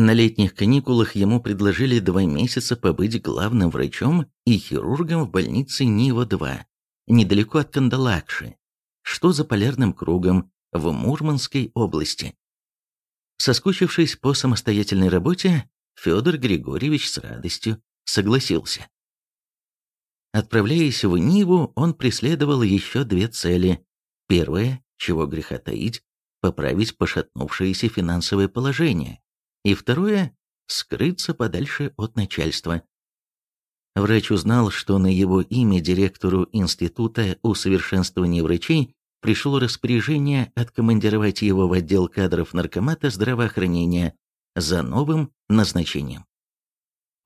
На летних каникулах ему предложили два месяца побыть главным врачом и хирургом в больнице Нива-2, недалеко от Кандалакши, что за полярным кругом в Мурманской области. Соскучившись по самостоятельной работе, Федор Григорьевич с радостью согласился. Отправляясь в Ниву, он преследовал еще две цели. Первое, чего греха таить, поправить пошатнувшееся финансовое положение. И второе – скрыться подальше от начальства. Врач узнал, что на его имя директору Института усовершенствования врачей пришло распоряжение откомандировать его в отдел кадров Наркомата здравоохранения за новым назначением.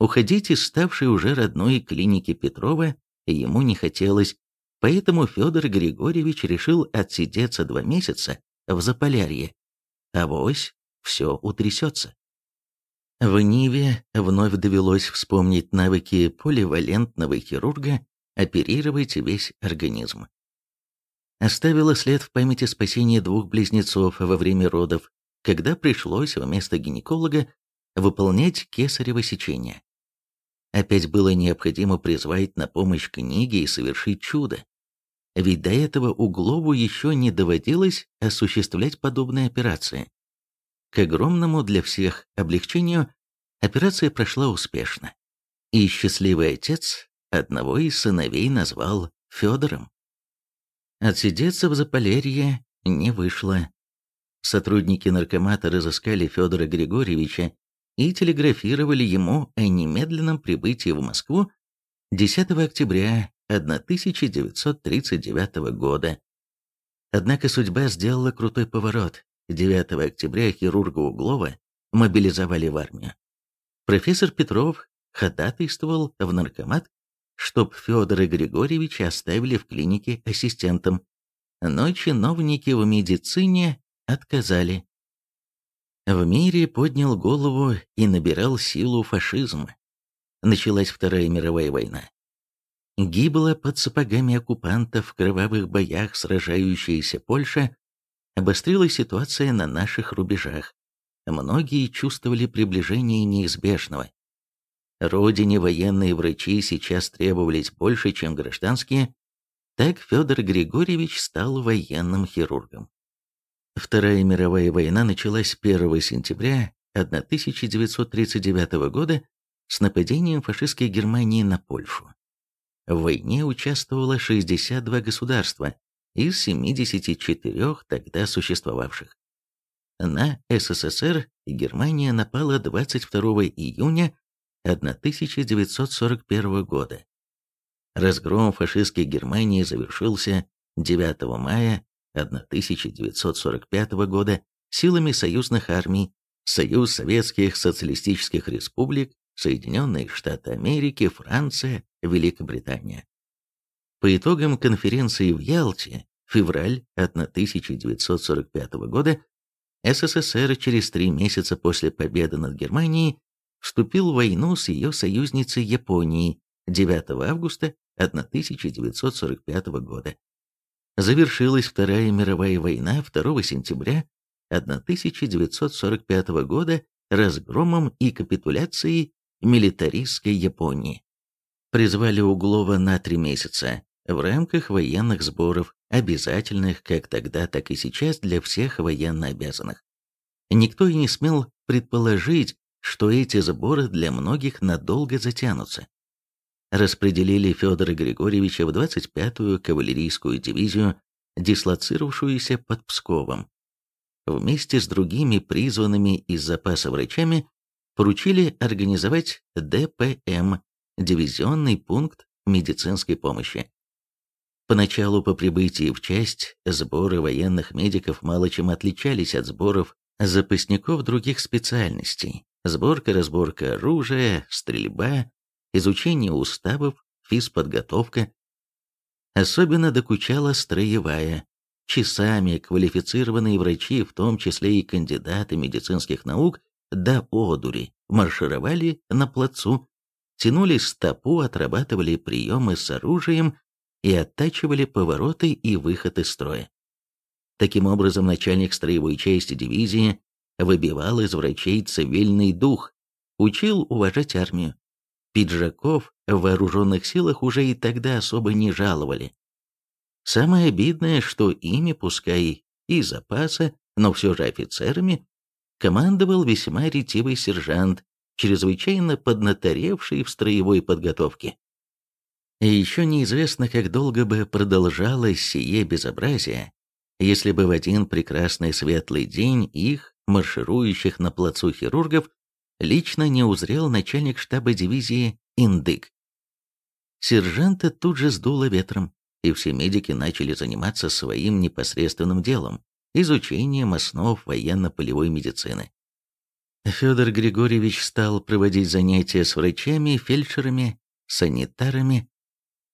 Уходить из ставшей уже родной клиники Петрова ему не хотелось, поэтому Федор Григорьевич решил отсидеться два месяца в Заполярье. Авось все утрясется. В Ниве вновь довелось вспомнить навыки поливалентного хирурга оперировать весь организм. Оставила след в памяти спасения двух близнецов во время родов, когда пришлось вместо гинеколога выполнять кесарево сечение. Опять было необходимо призвать на помощь книги и совершить чудо. Ведь до этого Углову еще не доводилось осуществлять подобные операции. К огромному для всех облегчению операция прошла успешно. И счастливый отец одного из сыновей назвал Федором. Отсидеться в Заполярье не вышло. Сотрудники наркомата разыскали Федора Григорьевича и телеграфировали ему о немедленном прибытии в Москву 10 октября 1939 года. Однако судьба сделала крутой поворот. 9 октября хирурга Углова мобилизовали в армию. Профессор Петров ходатайствовал в наркомат, чтоб Федора Григорьевича оставили в клинике ассистентом, но чиновники в медицине отказали. В мире поднял голову и набирал силу фашизм. Началась Вторая мировая война. Гибла под сапогами оккупантов в кровавых боях сражающаяся Польша, обострилась ситуация на наших рубежах. Многие чувствовали приближение неизбежного. Родине военные врачи сейчас требовались больше, чем гражданские, так Федор Григорьевич стал военным хирургом. Вторая мировая война началась 1 сентября 1939 года с нападением фашистской Германии на Польшу. В войне участвовало 62 государства из 74 тогда существовавших. На СССР Германия напала 22 июня 1941 года. Разгром фашистской Германии завершился 9 мая 1945 года силами союзных армий, Союз Советских Социалистических Республик, Соединенные Штаты Америки, Франция, Великобритания. По итогам конференции в Ялте, февраль 1945 года, СССР через три месяца после победы над Германией вступил в войну с ее союзницей Японией 9 августа 1945 года завершилась Вторая мировая война 2 сентября 1945 года разгромом и капитуляцией милитаристской Японии. Призвали Углова на три месяца в рамках военных сборов, обязательных как тогда, так и сейчас для всех военнообязанных. Никто и не смел предположить, что эти сборы для многих надолго затянутся распределили Федора Григорьевича в 25-ю кавалерийскую дивизию, дислоцировавшуюся под Псковом. Вместе с другими призванными из запаса врачами поручили организовать ДПМ – дивизионный пункт медицинской помощи. Поначалу по прибытии в часть сборы военных медиков мало чем отличались от сборов запасников других специальностей. Сборка-разборка оружия, стрельба, изучение уставов, физподготовка. Особенно докучала строевая. Часами квалифицированные врачи, в том числе и кандидаты медицинских наук, до одури, маршировали на плацу, тянули стопу, отрабатывали приемы с оружием и оттачивали повороты и выход из строя. Таким образом, начальник строевой части дивизии выбивал из врачей цивильный дух, учил уважать армию. Пиджаков в вооруженных силах уже и тогда особо не жаловали. Самое обидное, что ими, пускай и запаса, но все же офицерами, командовал весьма ретивый сержант, чрезвычайно поднаторевший в строевой подготовке. И еще неизвестно, как долго бы продолжалось сие безобразие, если бы в один прекрасный светлый день их, марширующих на плацу хирургов, лично не узрел начальник штаба дивизии Индык. Сержанта тут же сдуло ветром, и все медики начали заниматься своим непосредственным делом – изучением основ военно-полевой медицины. Федор Григорьевич стал проводить занятия с врачами, фельдшерами, санитарами,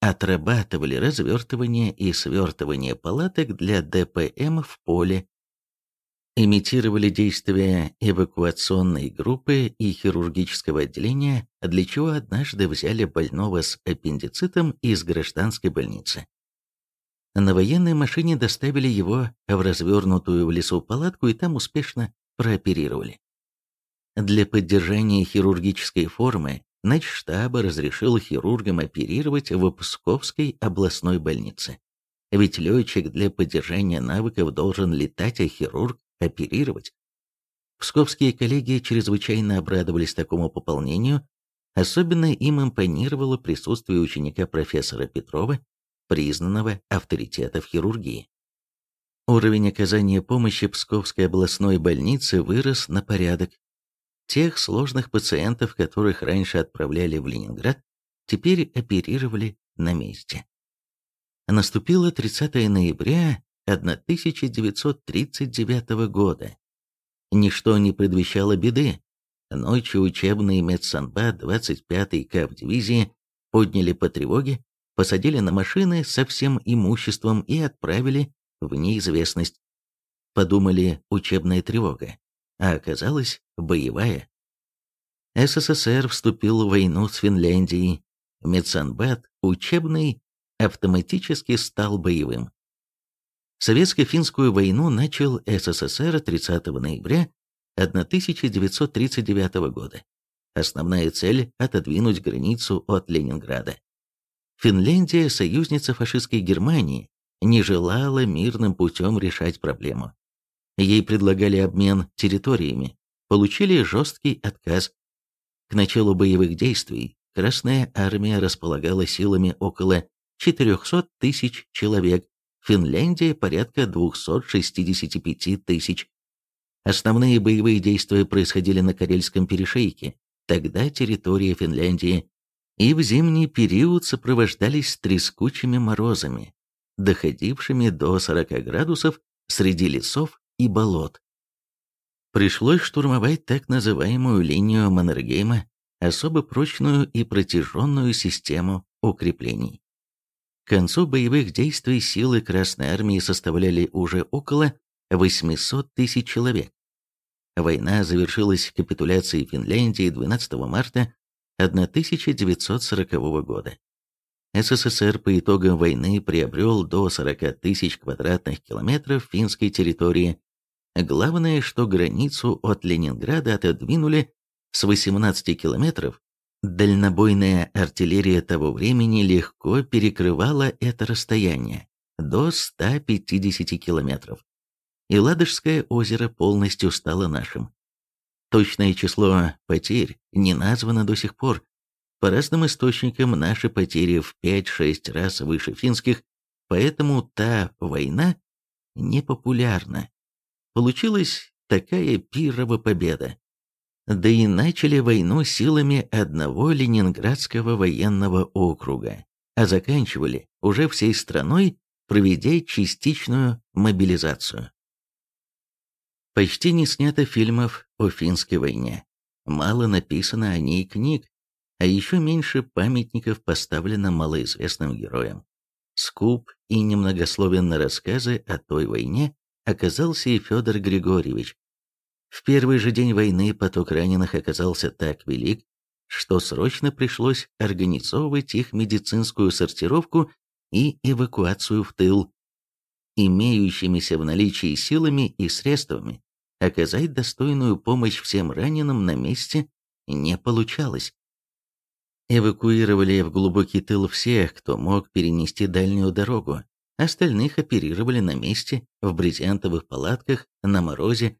отрабатывали развертывание и свертывание палаток для ДПМ в поле, имитировали действия эвакуационной группы и хирургического отделения, для чего однажды взяли больного с аппендицитом из гражданской больницы. На военной машине доставили его в развернутую в лесу палатку и там успешно прооперировали. Для поддержания хирургической формы начштаба разрешил хирургам оперировать в Псковской областной больнице. Ведь летчик для поддержания навыков должен летать, а хирург – оперировать. Псковские коллеги чрезвычайно обрадовались такому пополнению, особенно им импонировало присутствие ученика профессора Петрова, признанного авторитета в хирургии. Уровень оказания помощи Псковской областной больницы вырос на порядок, Тех сложных пациентов, которых раньше отправляли в Ленинград, теперь оперировали на месте. Наступило 30 ноября 1939 года. Ничто не предвещало беды. Ночью учебный медсанбат 25-й КАВ дивизии подняли по тревоге, посадили на машины со всем имуществом и отправили в неизвестность. Подумали, учебная тревога а оказалась боевая. СССР вступил в войну с Финляндией. Медсанбат, учебный, автоматически стал боевым. Советско-финскую войну начал СССР 30 ноября 1939 года. Основная цель – отодвинуть границу от Ленинграда. Финляндия, союзница фашистской Германии, не желала мирным путем решать проблему. Ей предлагали обмен территориями, получили жесткий отказ. К началу боевых действий Красная Армия располагала силами около 400 тысяч человек, Финляндия порядка 265 тысяч. Основные боевые действия происходили на Карельском перешейке, тогда территория Финляндии, и в зимний период сопровождались трескучими морозами, доходившими до 40 градусов среди лесов и болот. Пришлось штурмовать так называемую линию Маннергейма, особо прочную и протяженную систему укреплений. К концу боевых действий силы Красной Армии составляли уже около 800 тысяч человек. Война завершилась капитуляцией Финляндии 12 марта 1940 года. СССР по итогам войны приобрел до 40 тысяч квадратных километров финской территории Главное, что границу от Ленинграда отодвинули с 18 километров. Дальнобойная артиллерия того времени легко перекрывала это расстояние до 150 километров. И Ладожское озеро полностью стало нашим. Точное число потерь не названо до сих пор. По разным источникам наши потери в 5-6 раз выше финских, поэтому та война непопулярна. Получилась такая пирова победа. Да и начали войну силами одного Ленинградского военного округа, а заканчивали уже всей страной, проведя частичную мобилизацию. Почти не снято фильмов о финской войне. Мало написано о ней книг, а еще меньше памятников поставлено малоизвестным героям. Скуп и немногословен на рассказы о той войне, оказался и Федор Григорьевич. В первый же день войны поток раненых оказался так велик, что срочно пришлось организовывать их медицинскую сортировку и эвакуацию в тыл. Имеющимися в наличии силами и средствами оказать достойную помощь всем раненым на месте не получалось. Эвакуировали в глубокий тыл всех, кто мог перенести дальнюю дорогу. Остальных оперировали на месте, в брезентовых палатках, на морозе,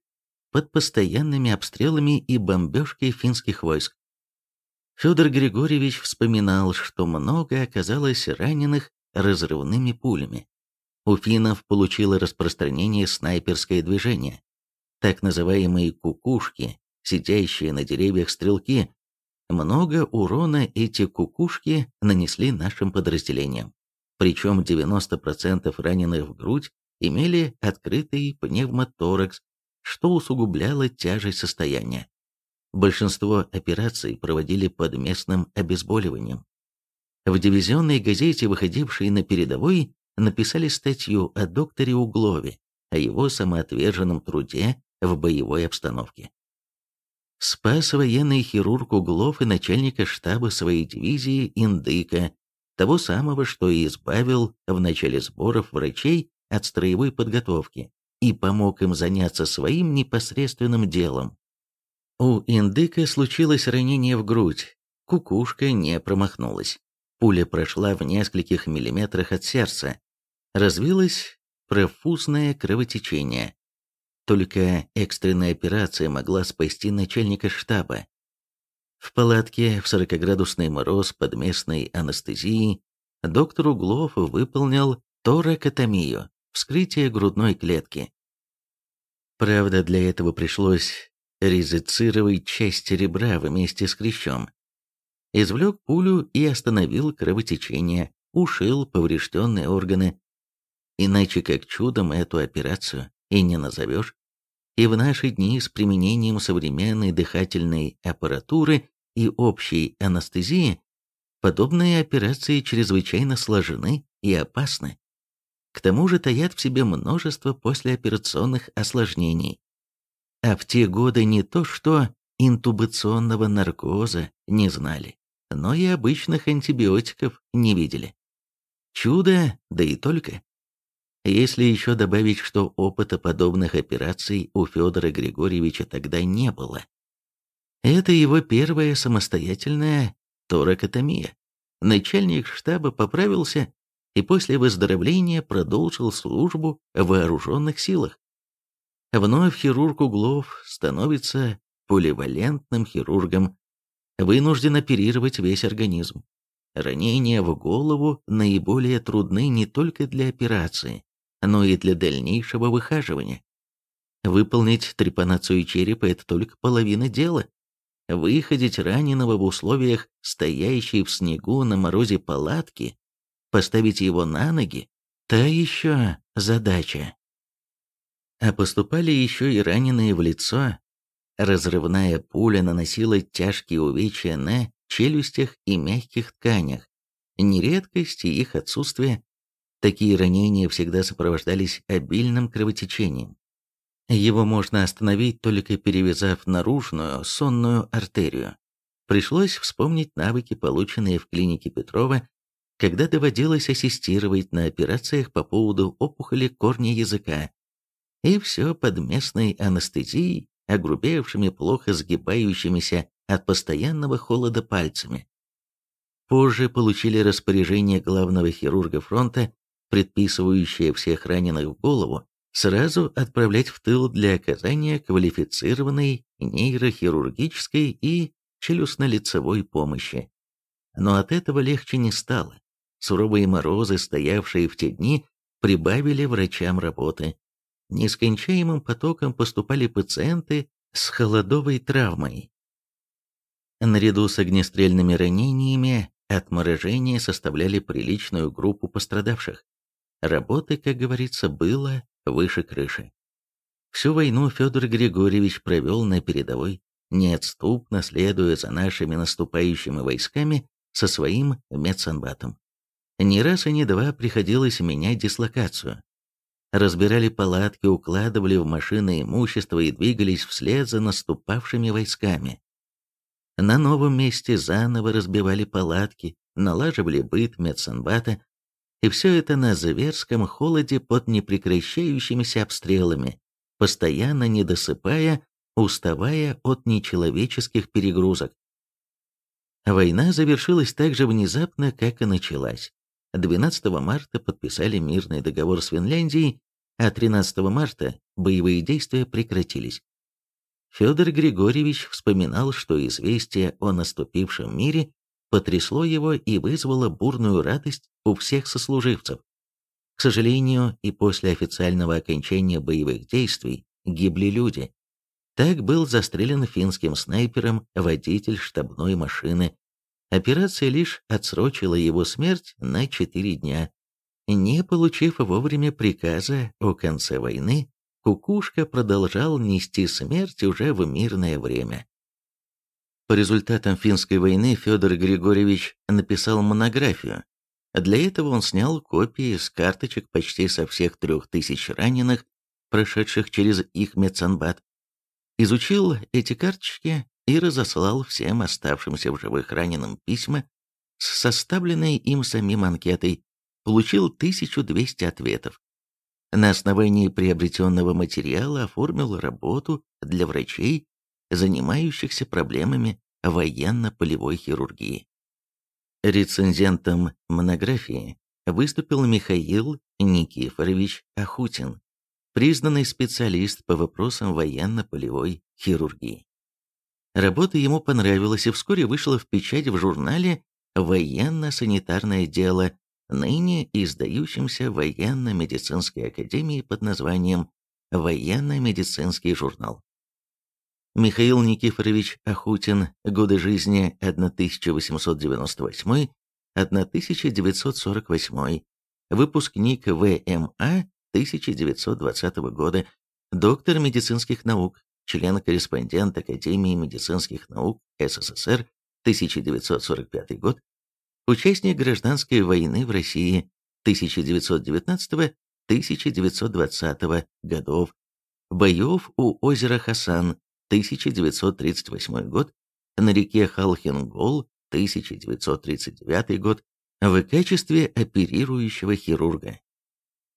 под постоянными обстрелами и бомбежкой финских войск. Федор Григорьевич вспоминал, что много оказалось раненых разрывными пулями. У финнов получило распространение снайперское движение. Так называемые кукушки, сидящие на деревьях стрелки, много урона эти кукушки нанесли нашим подразделениям. Причем 90% раненых в грудь имели открытый пневмоторакс, что усугубляло тяжесть состояния. Большинство операций проводили под местным обезболиванием. В дивизионной газете, выходившей на передовой, написали статью о докторе Углове, о его самоотверженном труде в боевой обстановке. Спас военный хирург Углов и начальника штаба своей дивизии Индыка, того самого, что и избавил в начале сборов врачей от строевой подготовки и помог им заняться своим непосредственным делом. У Индыка случилось ранение в грудь, кукушка не промахнулась. Пуля прошла в нескольких миллиметрах от сердца. Развилось профузное кровотечение. Только экстренная операция могла спасти начальника штаба. В палатке в 40-градусный мороз под местной анестезией доктор Углов выполнил торакотомию, вскрытие грудной клетки. Правда, для этого пришлось резицировать часть ребра вместе с крещом. Извлек пулю и остановил кровотечение, ушил поврежденные органы. Иначе как чудом эту операцию и не назовешь и в наши дни с применением современной дыхательной аппаратуры и общей анестезии подобные операции чрезвычайно сложны и опасны. К тому же таят в себе множество послеоперационных осложнений. А в те годы не то что интубационного наркоза не знали, но и обычных антибиотиков не видели. Чудо, да и только. Если еще добавить, что опыта подобных операций у Федора Григорьевича тогда не было. Это его первая самостоятельная торакотомия. Начальник штаба поправился и после выздоровления продолжил службу в вооруженных силах. Вновь хирург углов становится поливалентным хирургом, вынужден оперировать весь организм. Ранения в голову наиболее трудны не только для операции, но и для дальнейшего выхаживания. Выполнить трепанацию черепа – это только половина дела. Выходить раненого в условиях стоящей в снегу на морозе палатки, поставить его на ноги – та еще задача. А поступали еще и раненые в лицо. Разрывная пуля наносила тяжкие увечья на челюстях и мягких тканях. Нередкость и их отсутствие Такие ранения всегда сопровождались обильным кровотечением. Его можно остановить, только перевязав наружную сонную артерию. Пришлось вспомнить навыки, полученные в клинике Петрова, когда доводилось ассистировать на операциях по поводу опухоли корня языка. И все под местной анестезией, огрубевшими, плохо сгибающимися от постоянного холода пальцами. Позже получили распоряжение главного хирурга фронта предписывающая всех раненых в голову сразу отправлять в тыл для оказания квалифицированной нейрохирургической и челюстно-лицевой помощи. Но от этого легче не стало. Суровые морозы, стоявшие в те дни, прибавили врачам работы. Нескончаемым потоком поступали пациенты с холодовой травмой. Наряду с огнестрельными ранениями отморожения составляли приличную группу пострадавших. Работы, как говорится, было выше крыши. Всю войну Федор Григорьевич провел на передовой, неотступно следуя за нашими наступающими войсками со своим медсанбатом. Не раз и не два приходилось менять дислокацию. Разбирали палатки, укладывали в машины имущество и двигались вслед за наступавшими войсками. На новом месте заново разбивали палатки, налаживали быт медсанбата, и все это на зверском холоде под непрекращающимися обстрелами, постоянно не досыпая, уставая от нечеловеческих перегрузок. Война завершилась так же внезапно, как и началась. 12 марта подписали мирный договор с Финляндией, а 13 марта боевые действия прекратились. Федор Григорьевич вспоминал, что известие о наступившем мире потрясло его и вызвало бурную радость у всех сослуживцев. К сожалению, и после официального окончания боевых действий гибли люди. Так был застрелен финским снайпером водитель штабной машины. Операция лишь отсрочила его смерть на четыре дня. Не получив вовремя приказа о конце войны, Кукушка продолжал нести смерть уже в мирное время. По результатам финской войны Федор Григорьевич написал монографию. Для этого он снял копии с карточек почти со всех трех тысяч раненых, прошедших через их медсанбат. Изучил эти карточки и разослал всем оставшимся в живых раненым письма с составленной им самим анкетой, получил 1200 ответов. На основании приобретенного материала оформил работу для врачей, занимающихся проблемами военно-полевой хирургии. Рецензентом монографии выступил Михаил Никифорович Ахутин, признанный специалист по вопросам военно-полевой хирургии. Работа ему понравилась и вскоре вышла в печать в журнале «Военно-санитарное дело» ныне издающимся военно-медицинской академией под названием «Военно-медицинский журнал». Михаил Никифорович Ахутин, годы жизни 1898-1948, выпускник ВМА 1920 года, доктор медицинских наук, член-корреспондент Академии медицинских наук СССР 1945 год, Участник гражданской войны в России 1919-1920 годов. Боев у озера Хасан 1938 год. На реке Халхингол 1939 год. В качестве оперирующего хирурга.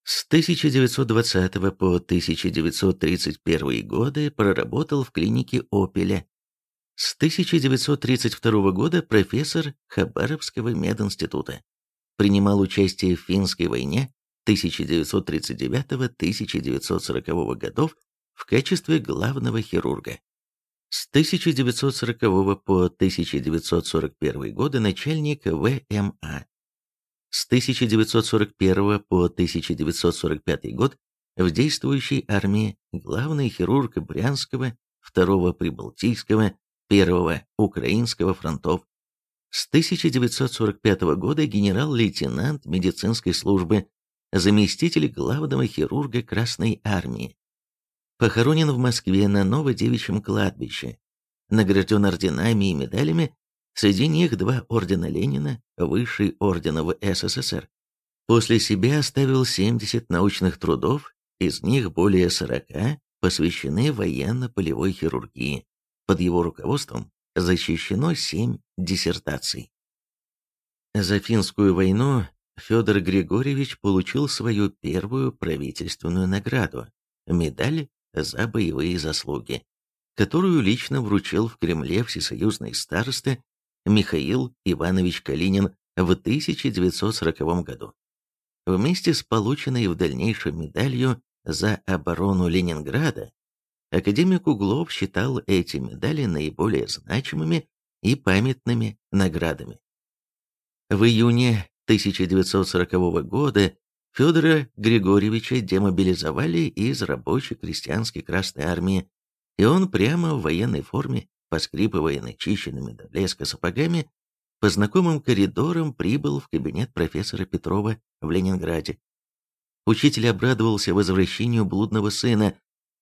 С 1920 по 1931 годы проработал в клинике Опеля с 1932 года профессор Хабаровского мединститута. Принимал участие в финской войне 1939-1940 годов в качестве главного хирурга. С 1940 по 1941 годы начальник ВМА. С 1941 по 1945 год в действующей армии главный хирург Брянского, второго Прибалтийского, Первого Украинского фронтов. С 1945 года генерал-лейтенант медицинской службы, заместитель главного хирурга Красной Армии. Похоронен в Москве на Новодевичьем кладбище. Награжден орденами и медалями, среди них два ордена Ленина, высший орден в СССР. После себя оставил 70 научных трудов, из них более 40 посвящены военно-полевой хирургии. Под его руководством защищено семь диссертаций. За финскую войну Федор Григорьевич получил свою первую правительственную награду – медаль за боевые заслуги, которую лично вручил в Кремле всесоюзный староста Михаил Иванович Калинин в 1940 году. Вместе с полученной в дальнейшем медалью за оборону Ленинграда Академик Углов считал эти медали наиболее значимыми и памятными наградами. В июне 1940 года Федора Григорьевича демобилизовали из рабочей крестьянской Красной Армии, и он прямо в военной форме, поскрипывая начищенными до блеска сапогами, по знакомым коридорам прибыл в кабинет профессора Петрова в Ленинграде. Учитель обрадовался возвращению блудного сына,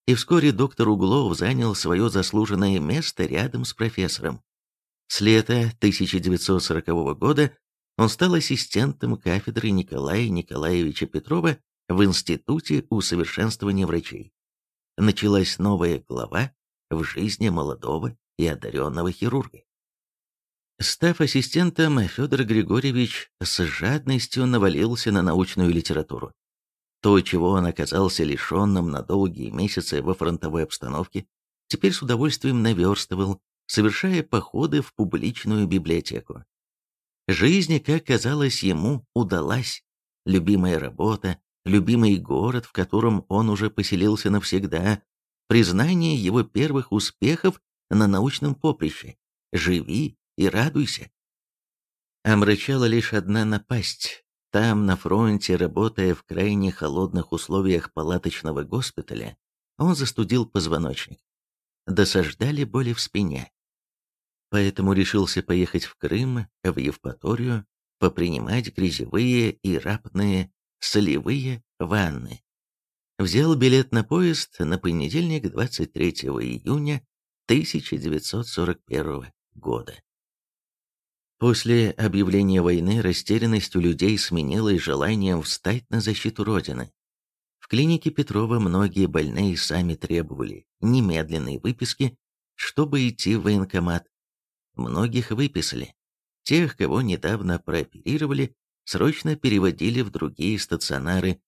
и вскоре доктор Углов занял свое заслуженное место рядом с профессором. С лета 1940 года он стал ассистентом кафедры Николая Николаевича Петрова в Институте усовершенствования врачей. Началась новая глава в жизни молодого и одаренного хирурга. Став ассистентом, Федор Григорьевич с жадностью навалился на научную литературу. То, чего он оказался лишенным на долгие месяцы во фронтовой обстановке, теперь с удовольствием наверстывал, совершая походы в публичную библиотеку. Жизнь, как казалось ему, удалась. Любимая работа, любимый город, в котором он уже поселился навсегда, признание его первых успехов на научном поприще. Живи и радуйся. Омрачала лишь одна напасть. Там, на фронте, работая в крайне холодных условиях палаточного госпиталя, он застудил позвоночник. Досаждали боли в спине. Поэтому решился поехать в Крым, в Евпаторию, попринимать грязевые и рапные солевые ванны. Взял билет на поезд на понедельник 23 июня 1941 года. После объявления войны растерянность у людей сменилась желанием встать на защиту Родины. В клинике Петрова многие больные сами требовали немедленной выписки, чтобы идти в военкомат. Многих выписали. Тех, кого недавно прооперировали, срочно переводили в другие стационары.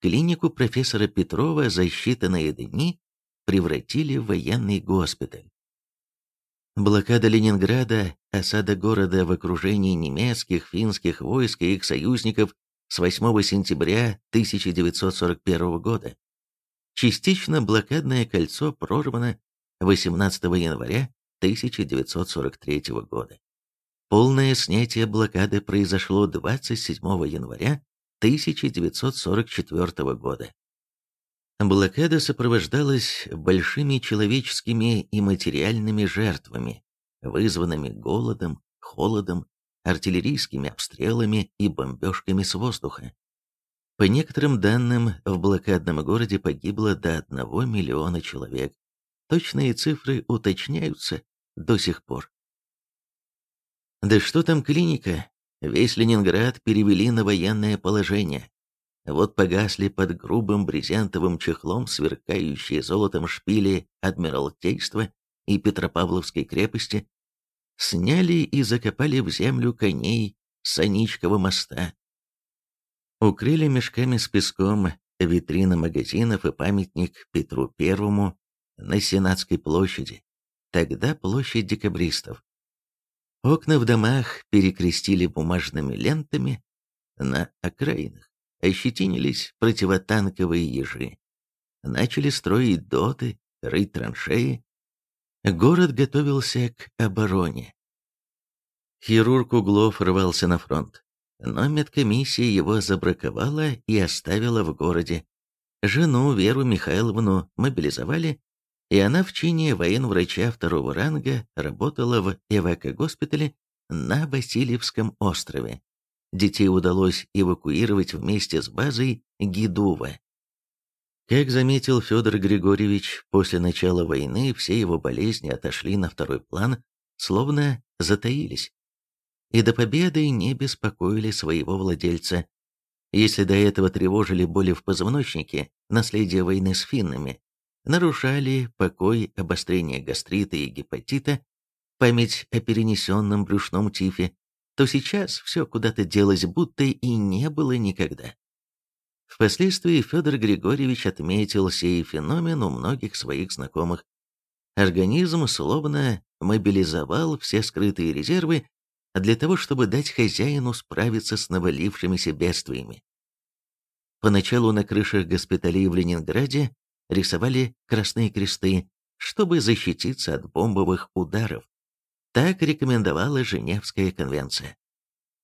Клинику профессора Петрова за считанные дни превратили в военный госпиталь. Блокада Ленинграда, осада города в окружении немецких, финских войск и их союзников с 8 сентября 1941 года. Частично блокадное кольцо прорвано 18 января 1943 года. Полное снятие блокады произошло 27 января 1944 года. Блокада сопровождалась большими человеческими и материальными жертвами, вызванными голодом, холодом, артиллерийскими обстрелами и бомбежками с воздуха. По некоторым данным, в блокадном городе погибло до 1 миллиона человек. Точные цифры уточняются до сих пор. Да что там клиника? Весь Ленинград перевели на военное положение. Вот погасли под грубым брезентовым чехлом сверкающие золотом шпили Адмиралтейства и Петропавловской крепости, сняли и закопали в землю коней Саничкова моста. Укрыли мешками с песком витрина магазинов и памятник Петру Первому на Сенатской площади, тогда площадь декабристов. Окна в домах перекрестили бумажными лентами, на окраинах ощетинились противотанковые ежи. Начали строить доты, рыть траншеи. Город готовился к обороне. Хирург Углов рвался на фронт, но медкомиссия его забраковала и оставила в городе. Жену Веру Михайловну мобилизовали, и она в чине военврача второго ранга работала в эвакогоспитале на Васильевском острове. Детей удалось эвакуировать вместе с базой Гидува. Как заметил Федор Григорьевич, после начала войны все его болезни отошли на второй план, словно затаились. И до победы не беспокоили своего владельца. Если до этого тревожили боли в позвоночнике, наследие войны с финнами, нарушали покой обострение гастрита и гепатита, память о перенесенном брюшном тифе, то сейчас все куда-то делось, будто и не было никогда. Впоследствии Федор Григорьевич отметил сей феномен у многих своих знакомых. Организм словно мобилизовал все скрытые резервы для того, чтобы дать хозяину справиться с навалившимися бедствиями. Поначалу на крышах госпиталей в Ленинграде рисовали красные кресты, чтобы защититься от бомбовых ударов. Так рекомендовала Женевская конвенция.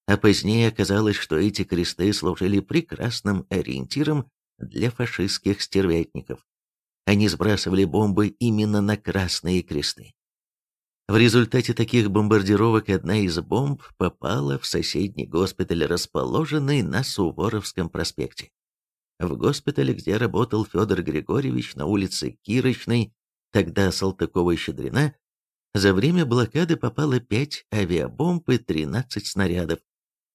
А позднее оказалось, что эти кресты служили прекрасным ориентиром для фашистских стервятников. Они сбрасывали бомбы именно на красные кресты. В результате таких бомбардировок одна из бомб попала в соседний госпиталь, расположенный на Суворовском проспекте. В госпитале, где работал Федор Григорьевич на улице Кирочной, тогда Салтыкова-Щедрина, за время блокады попало 5 авиабомб и 13 снарядов.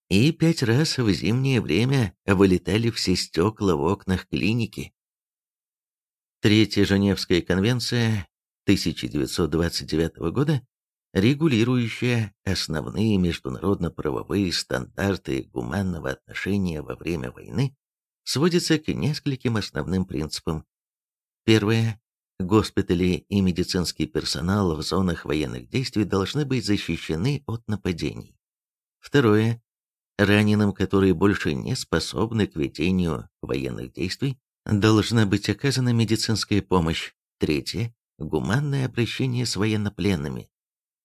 И пять раз в зимнее время вылетали все стекла в окнах клиники. Третья Женевская конвенция 1929 года, регулирующая основные международно-правовые стандарты гуманного отношения во время войны, сводится к нескольким основным принципам. Первое. Госпитали и медицинский персонал в зонах военных действий должны быть защищены от нападений. Второе. Раненым, которые больше не способны к ведению военных действий, должна быть оказана медицинская помощь. Третье. Гуманное обращение с военнопленными.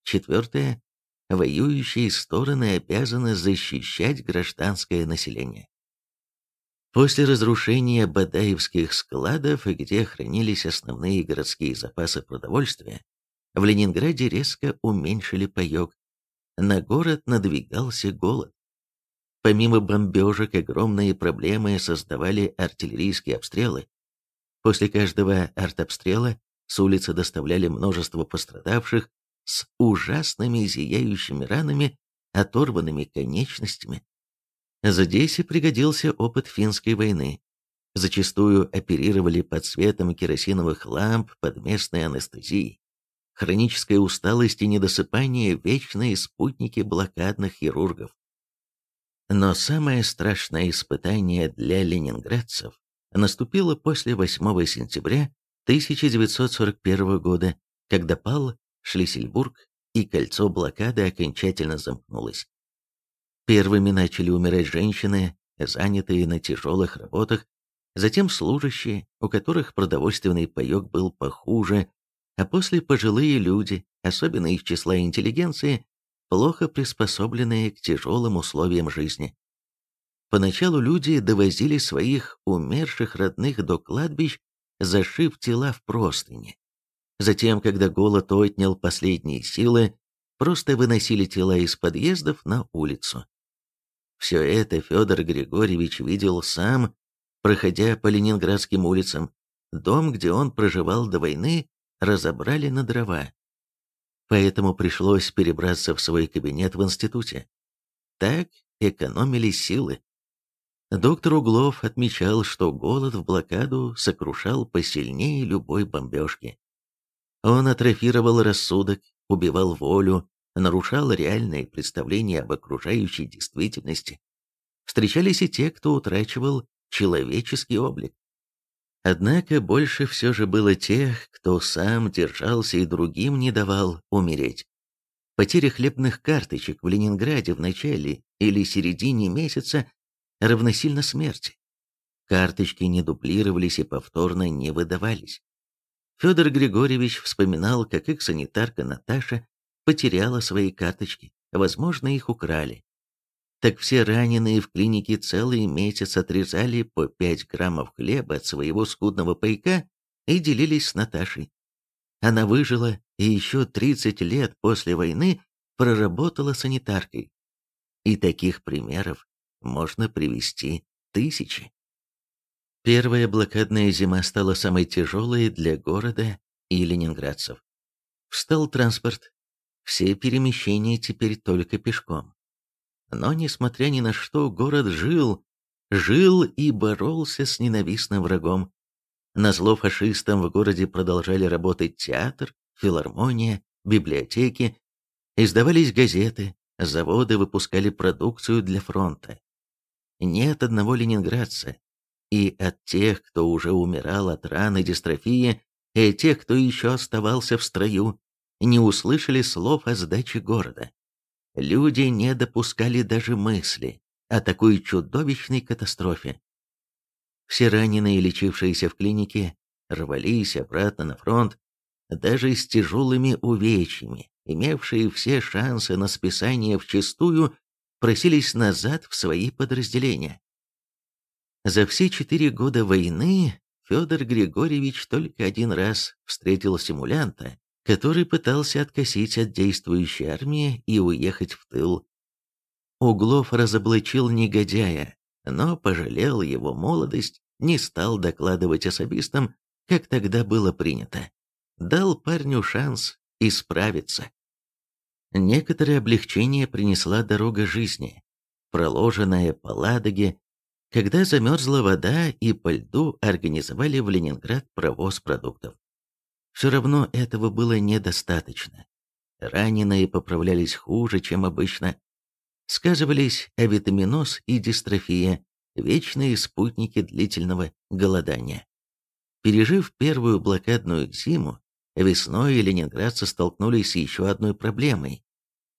Четвертое. Воюющие стороны обязаны защищать гражданское население. После разрушения Бадаевских складов, где хранились основные городские запасы продовольствия, в Ленинграде резко уменьшили паек. На город надвигался голод. Помимо бомбежек, огромные проблемы создавали артиллерийские обстрелы. После каждого артобстрела с улицы доставляли множество пострадавших с ужасными зияющими ранами, оторванными конечностями. Здесь и пригодился опыт финской войны. Зачастую оперировали под светом керосиновых ламп под местной анестезией. Хроническая усталость и недосыпание – вечные спутники блокадных хирургов. Но самое страшное испытание для ленинградцев наступило после 8 сентября 1941 года, когда пал Шлиссельбург и кольцо блокады окончательно замкнулось. Первыми начали умирать женщины, занятые на тяжелых работах, затем служащие, у которых продовольственный паек был похуже, а после пожилые люди, особенно из числа интеллигенции, плохо приспособленные к тяжелым условиям жизни. Поначалу люди довозили своих умерших родных до кладбищ, зашив тела в простыни. Затем, когда голод отнял последние силы, просто выносили тела из подъездов на улицу. Все это Федор Григорьевич видел сам, проходя по ленинградским улицам. Дом, где он проживал до войны, разобрали на дрова поэтому пришлось перебраться в свой кабинет в институте. Так экономились силы. Доктор Углов отмечал, что голод в блокаду сокрушал посильнее любой бомбежки. Он атрофировал рассудок, убивал волю, нарушал реальные представления об окружающей действительности. Встречались и те, кто утрачивал человеческий облик. Однако больше все же было тех, кто сам держался и другим не давал умереть. Потеря хлебных карточек в Ленинграде в начале или середине месяца равносильно смерти. Карточки не дублировались и повторно не выдавались. Федор Григорьевич вспоминал, как их санитарка Наташа потеряла свои карточки, возможно, их украли так все раненые в клинике целый месяц отрезали по 5 граммов хлеба от своего скудного пайка и делились с Наташей. Она выжила и еще 30 лет после войны проработала санитаркой. И таких примеров можно привести тысячи. Первая блокадная зима стала самой тяжелой для города и ленинградцев. Встал транспорт. Все перемещения теперь только пешком. Но, несмотря ни на что, город жил, жил и боролся с ненавистным врагом. Назло фашистам в городе продолжали работать театр, филармония, библиотеки, издавались газеты, заводы выпускали продукцию для фронта. Нет одного ленинградца, и от тех, кто уже умирал от раны дистрофии, и тех, кто еще оставался в строю, не услышали слов о сдаче города. Люди не допускали даже мысли о такой чудовищной катастрофе. Все раненые, лечившиеся в клинике, рвались обратно на фронт, даже с тяжелыми увечьями, имевшие все шансы на списание вчистую, просились назад в свои подразделения. За все четыре года войны Федор Григорьевич только один раз встретил симулянта, который пытался откосить от действующей армии и уехать в тыл. Углов разоблачил негодяя, но пожалел его молодость, не стал докладывать особистам, как тогда было принято. Дал парню шанс исправиться. Некоторое облегчение принесла дорога жизни, проложенная по Ладоге, когда замерзла вода и по льду организовали в Ленинград провоз продуктов. Все равно этого было недостаточно. Раненые поправлялись хуже, чем обычно. Сказывались авитаминоз и дистрофия, вечные спутники длительного голодания. Пережив первую блокадную зиму, весной ленинградцы столкнулись с еще одной проблемой.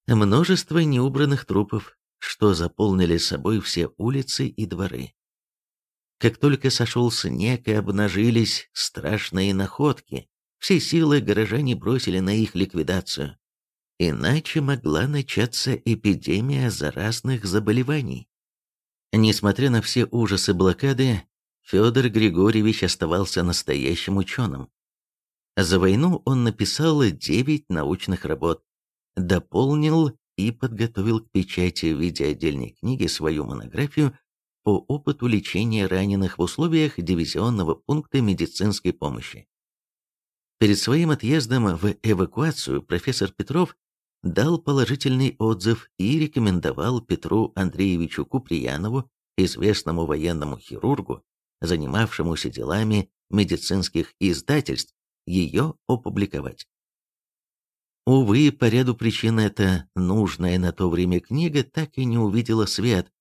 Множество неубранных трупов, что заполнили собой все улицы и дворы. Как только сошел снег и обнажились страшные находки, все силы горожане бросили на их ликвидацию. Иначе могла начаться эпидемия заразных заболеваний. Несмотря на все ужасы блокады, Федор Григорьевич оставался настоящим ученым. За войну он написал 9 научных работ, дополнил и подготовил к печати в виде отдельной книги свою монографию по опыту лечения раненых в условиях дивизионного пункта медицинской помощи. Перед своим отъездом в эвакуацию профессор Петров дал положительный отзыв и рекомендовал Петру Андреевичу Куприянову, известному военному хирургу, занимавшемуся делами медицинских издательств, ее опубликовать. Увы, по ряду причин эта нужная на то время книга так и не увидела свет,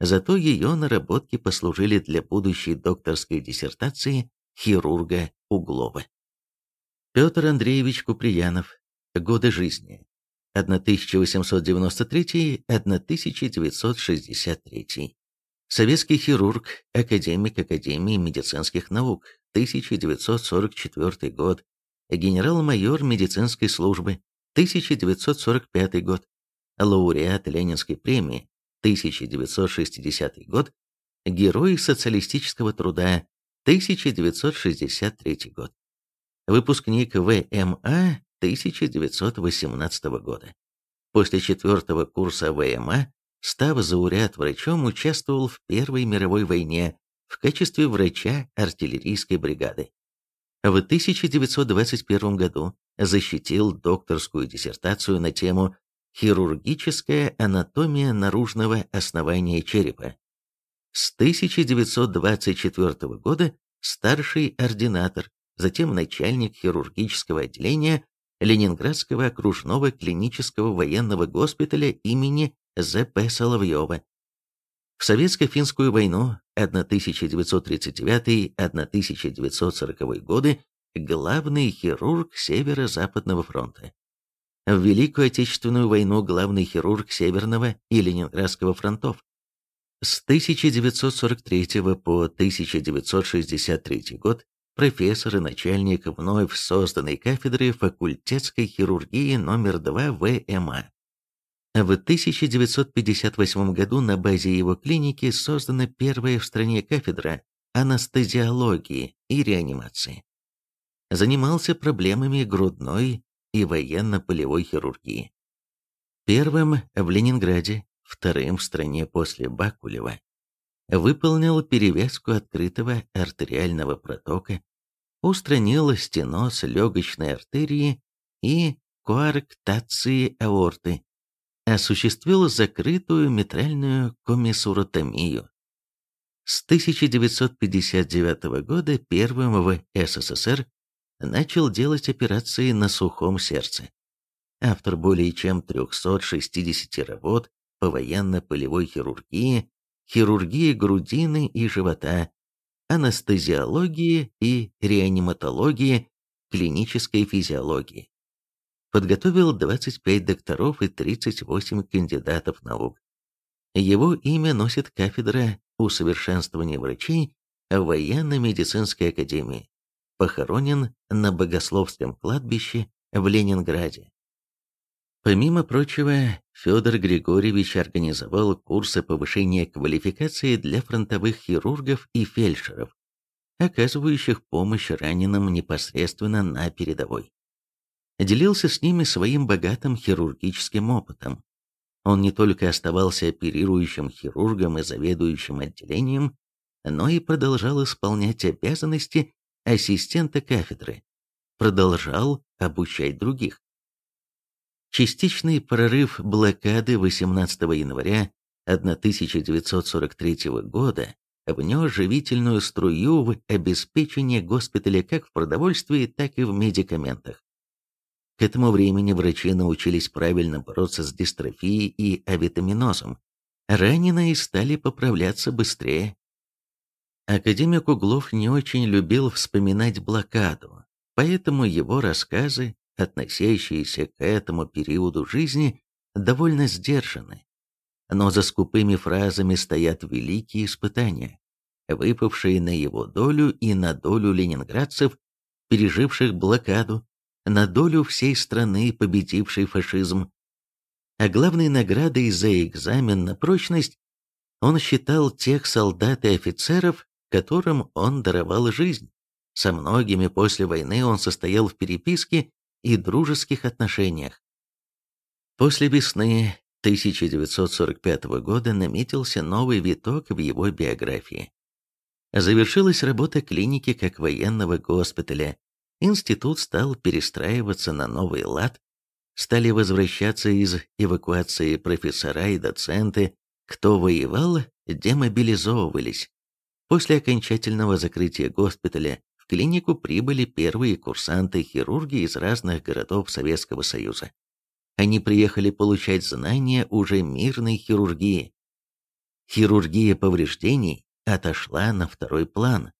зато ее наработки послужили для будущей докторской диссертации хирурга Углова. Петр Андреевич Куприянов. Годы жизни. 1893-1963. Советский хирург, академик Академии медицинских наук, 1944 год. Генерал-майор медицинской службы, 1945 год. Лауреат Ленинской премии, 1960 год. Герой социалистического труда, 1963 год. Выпускник ВМА 1918 года. После четвертого курса ВМА, став зауряд-врачом, участвовал в Первой мировой войне в качестве врача артиллерийской бригады. В 1921 году защитил докторскую диссертацию на тему «Хирургическая анатомия наружного основания черепа». С 1924 года старший ординатор, затем начальник хирургического отделения Ленинградского окружного клинического военного госпиталя имени З.П. Соловьева. В Советско-финскую войну 1939-1940 годы главный хирург Северо-Западного фронта. В Великую Отечественную войну главный хирург Северного и Ленинградского фронтов. С 1943 по 1963 год профессор и начальник вновь созданной кафедры факультетской хирургии номер 2 ВМА. В 1958 году на базе его клиники создана первая в стране кафедра анестезиологии и реанимации. Занимался проблемами грудной и военно-полевой хирургии. Первым в Ленинграде, вторым в стране после Бакулева выполнил перевязку открытого артериального протока, устранил стеноз легочной артерии и коарктации аорты, осуществил закрытую митральную комиссуротомию. С 1959 года первым в СССР начал делать операции на сухом сердце. Автор более чем 360 работ по военно-полевой хирургии, хирургии грудины и живота, анестезиологии и реаниматологии, клинической физиологии. Подготовил 25 докторов и 38 кандидатов наук. Его имя носит кафедра усовершенствования врачей военно-медицинской академии. Похоронен на Богословском кладбище в Ленинграде. Помимо прочего, Федор Григорьевич организовал курсы повышения квалификации для фронтовых хирургов и фельдшеров, оказывающих помощь раненым непосредственно на передовой. Делился с ними своим богатым хирургическим опытом. Он не только оставался оперирующим хирургом и заведующим отделением, но и продолжал исполнять обязанности ассистента кафедры, продолжал обучать других. Частичный прорыв блокады 18 января 1943 года внес живительную струю в обеспечение госпиталя как в продовольствии, так и в медикаментах. К этому времени врачи научились правильно бороться с дистрофией и авитаминозом, раненые стали поправляться быстрее. Академик Углов не очень любил вспоминать блокаду, поэтому его рассказы, относящиеся к этому периоду жизни, довольно сдержаны. Но за скупыми фразами стоят великие испытания, выпавшие на его долю и на долю ленинградцев, переживших блокаду, на долю всей страны, победившей фашизм. А главной наградой за экзамен на прочность он считал тех солдат и офицеров, которым он даровал жизнь. Со многими после войны он состоял в переписке и дружеских отношениях. После весны 1945 года наметился новый виток в его биографии. Завершилась работа клиники как военного госпиталя, институт стал перестраиваться на новый лад, стали возвращаться из эвакуации профессора и доценты, кто воевал, демобилизовывались. После окончательного закрытия госпиталя в клинику прибыли первые курсанты-хирурги из разных городов Советского Союза. Они приехали получать знания уже мирной хирургии. Хирургия повреждений отошла на второй план.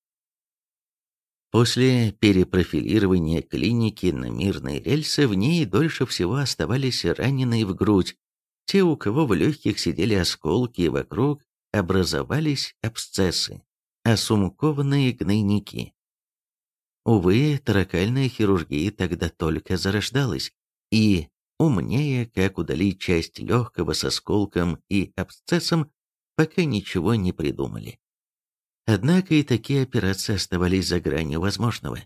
После перепрофилирования клиники на мирные рельсы в ней дольше всего оставались раненые в грудь, те, у кого в легких сидели осколки и вокруг образовались абсцессы осумкованные гнойники. Увы, таракальная хирургия тогда только зарождалась, и, умнее, как удалить часть легкого с осколком и абсцессом, пока ничего не придумали. Однако и такие операции оставались за гранью возможного.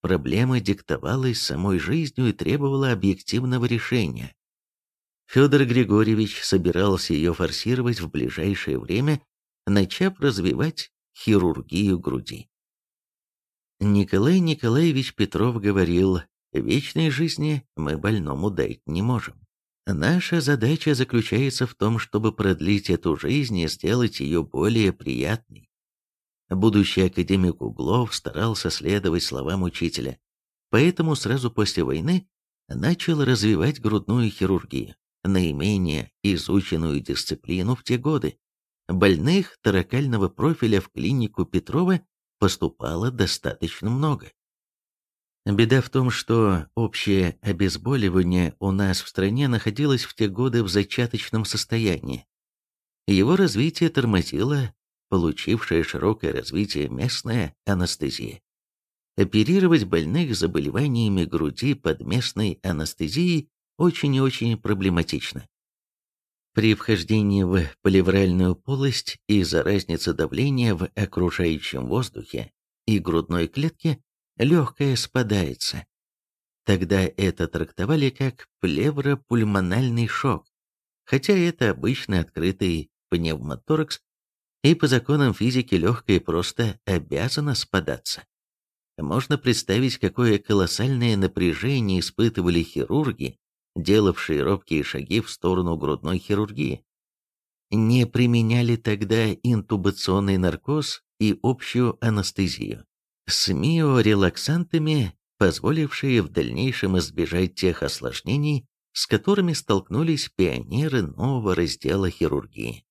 Проблема диктовалась самой жизнью и требовала объективного решения. Федор Григорьевич собирался ее форсировать в ближайшее время, начав развивать хирургию груди. Николай Николаевич Петров говорил, вечной жизни мы больному дать не можем. Наша задача заключается в том, чтобы продлить эту жизнь и сделать ее более приятной. Будущий академик Углов старался следовать словам учителя, поэтому сразу после войны начал развивать грудную хирургию, наименее изученную дисциплину в те годы. Больных таракального профиля в клинику Петрова поступало достаточно много. Беда в том, что общее обезболивание у нас в стране находилось в те годы в зачаточном состоянии. Его развитие тормозило получившая широкое развитие местная анестезия. Оперировать больных заболеваниями груди под местной анестезией очень и очень проблематично. При вхождении в плевральную полость из-за разницы давления в окружающем воздухе и грудной клетке легкое спадается. Тогда это трактовали как плевропульмональный шок, хотя это обычно открытый пневмоторакс, и по законам физики легкое просто обязано спадаться. Можно представить, какое колоссальное напряжение испытывали хирурги, делавшие робкие шаги в сторону грудной хирургии. Не применяли тогда интубационный наркоз и общую анестезию с миорелаксантами, позволившие в дальнейшем избежать тех осложнений, с которыми столкнулись пионеры нового раздела хирургии.